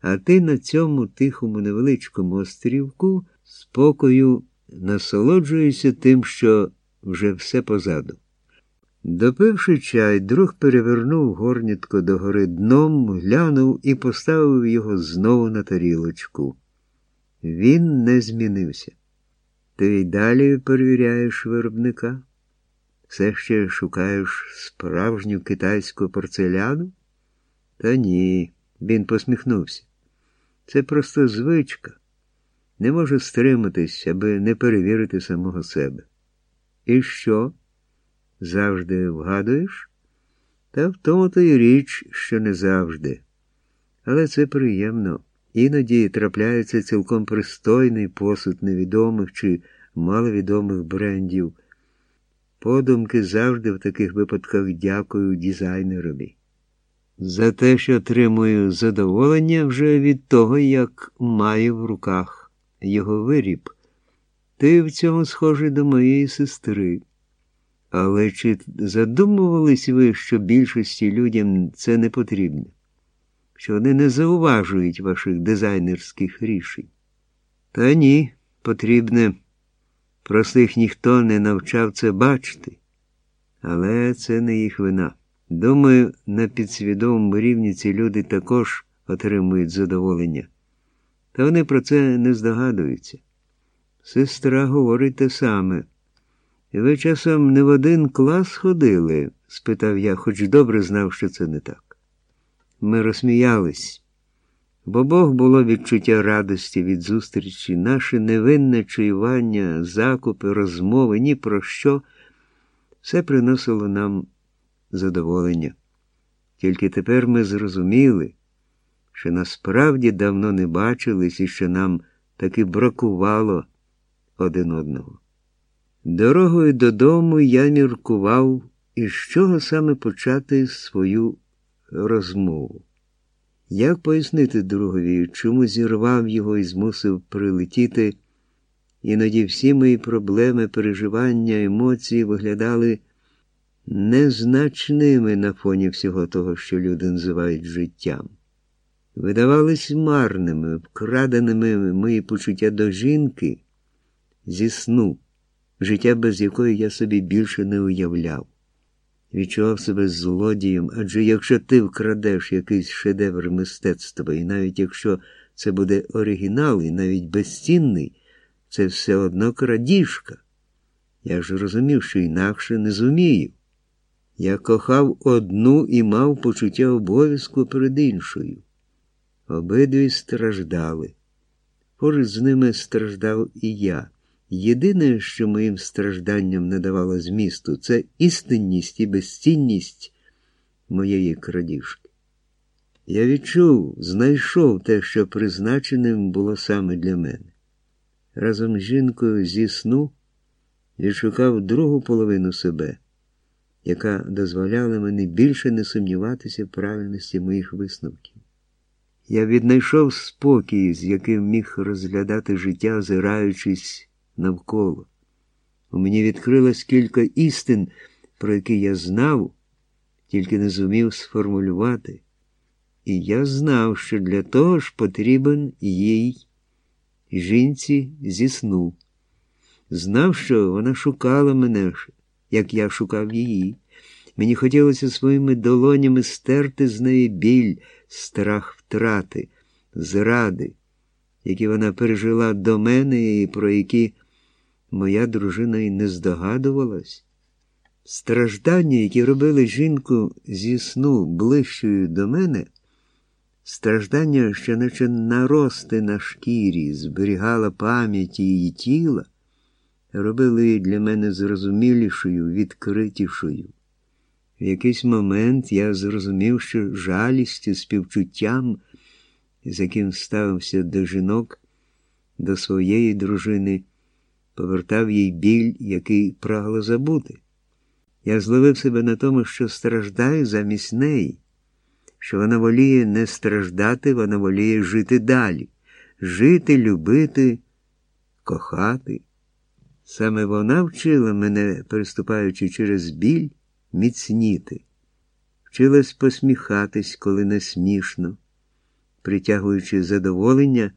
а ти на цьому тихому невеличкому острівку спокою насолоджуєшся тим, що вже все позаду. Допивши чай, друг перевернув горнятко догори дном, глянув і поставив його знову на тарілочку. Він не змінився. Ти й далі перевіряєш виробника? Все ще шукаєш справжню китайську порцеляну? Та ні, він посміхнувся. Це просто звичка. Не можу стриматись, аби не перевірити самого себе. І що? Завжди вгадуєш? Та в тому то й річ, що не завжди. Але це приємно. Іноді трапляється цілком пристойний посуд невідомих чи маловідомих брендів. Подумки завжди в таких випадках дякую дизайнерові. За те, що отримую задоволення вже від того, як маю в руках його виріб. Ти в цьому схожий до моєї сестри. Але чи задумувались ви, що більшості людям це не потрібно? Що вони не зауважують ваших дизайнерських рішень? Та ні, потрібне. Просто їх ніхто не навчав це бачити. Але це не їх вина. Думаю, на підсвідомому рівні ці люди також отримують задоволення. Та вони про це не здогадуються. Сестра говорить те саме. Ви часом не в один клас ходили? спитав я, хоч добре знав, що це не так. Ми розсміялись, бо Бог було відчуття радості від зустрічі, наше невинне чуювання, закупи, розмови, ні про що, все приносило нам задоволення. Тільки тепер ми зрозуміли, що насправді давно не бачились і що нам таки бракувало один одного. Дорогою додому я міркував, із чого саме почати свою розмову. Як пояснити другові, чому зірвав його і змусив прилетіти, іноді всі мої проблеми, переживання, емоції виглядали незначними на фоні всього того, що люди називають життям. Видавались марними, вкраденими мої почуття до жінки зі сну, життя, без якої я собі більше не уявляв. Відчував себе злодієм, адже якщо ти вкрадеш якийсь шедевр мистецтва, і навіть якщо це буде оригінал і навіть безцінний, це все одно крадіжка. Я ж розумів, що інакше не зумію. Я кохав одну і мав почуття обов'язку перед іншою. Обидві страждали. Поруч з ними страждав і я. Єдине, що моїм стражданням не давало змісту, це істинність і безцінність моєї крадіжки. Я відчув, знайшов те, що призначеним було саме для мене. Разом з жінкою зі сну відшукав другу половину себе яка дозволяла мені більше не сумніватися в правильності моїх висновків. Я віднайшов спокій, з яким міг розглядати життя, озираючись навколо. У мені відкрилось кілька істин, про які я знав, тільки не зумів сформулювати. І я знав, що для того ж потрібен їй, жінці зі сну. Знав, що вона шукала мене як я шукав її. Мені хотілося своїми долонями стерти з неї біль, страх втрати, зради, які вона пережила до мене і про які моя дружина й не здогадувалась. Страждання, які робили жінку зі сну ближчою до мене, страждання, що наче нарости на шкірі, зберігала пам'яті її тіла робили її для мене зрозумілішою, відкритішою. В якийсь момент я зрозумів, що жалістю, співчуттям, з яким ставився до жінок, до своєї дружини, повертав їй біль, який прагло забути. Я зловив себе на тому, що страждаю замість неї, що вона воліє не страждати, вона воліє жити далі, жити, любити, кохати. Саме вона вчила мене, переступаючи через біль, міцніти, вчилась посміхатись, коли не смішно, притягуючи задоволення